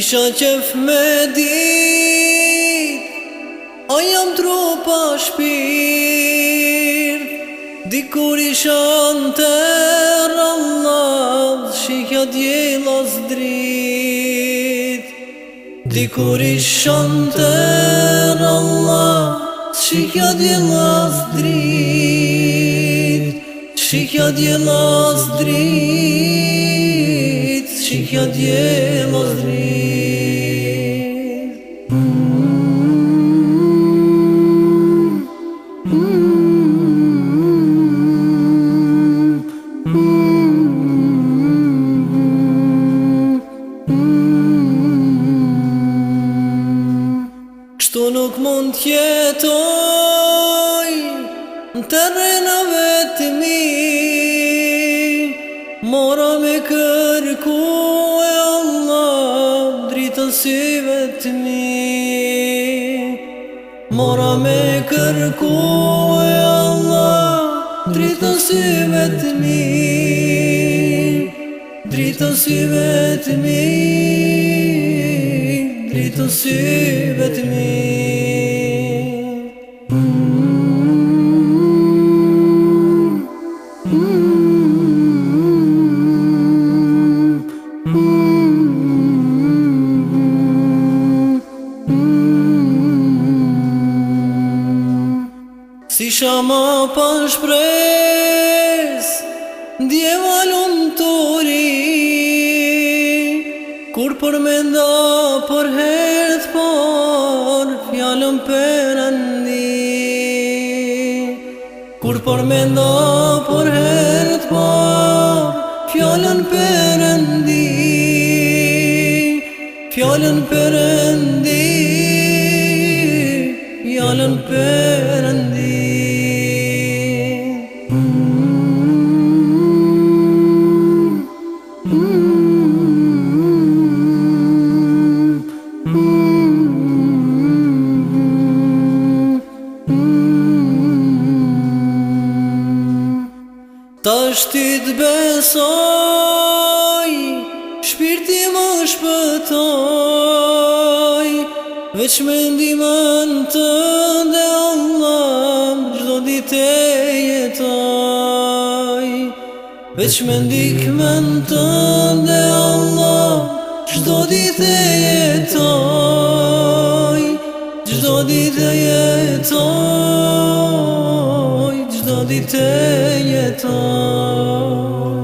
Isha qef me dit A jam trupa shpir Dikur isha në ter Allah Shikja djela zdrit Dikur isha në ter Allah Shikja djela zdrit Shikja djela zdrit Shikja djela zdrit Këtu nuk mund tjetoj Në të rrena vetëmi Mora me kërku e Allah Dritën si vetëmi Mora me kërku e Allah Dritën si vetëmi Dritën si Dritën si vetëmi të sy vetëmi Si shama pa shpres Ndje valo Kur me ndo për herët por Fjallëm Kur por me ndo për herët por Fjallën për andi Fjallën për andi Fjallën për Ta shti të besoj Shpirti më shpëtoj Veç me ndimën të ndë Allah Gjdo dit e jetoj Veç me ndikën Allah Gjdo dit jetoj Gjdo dit jetoj די te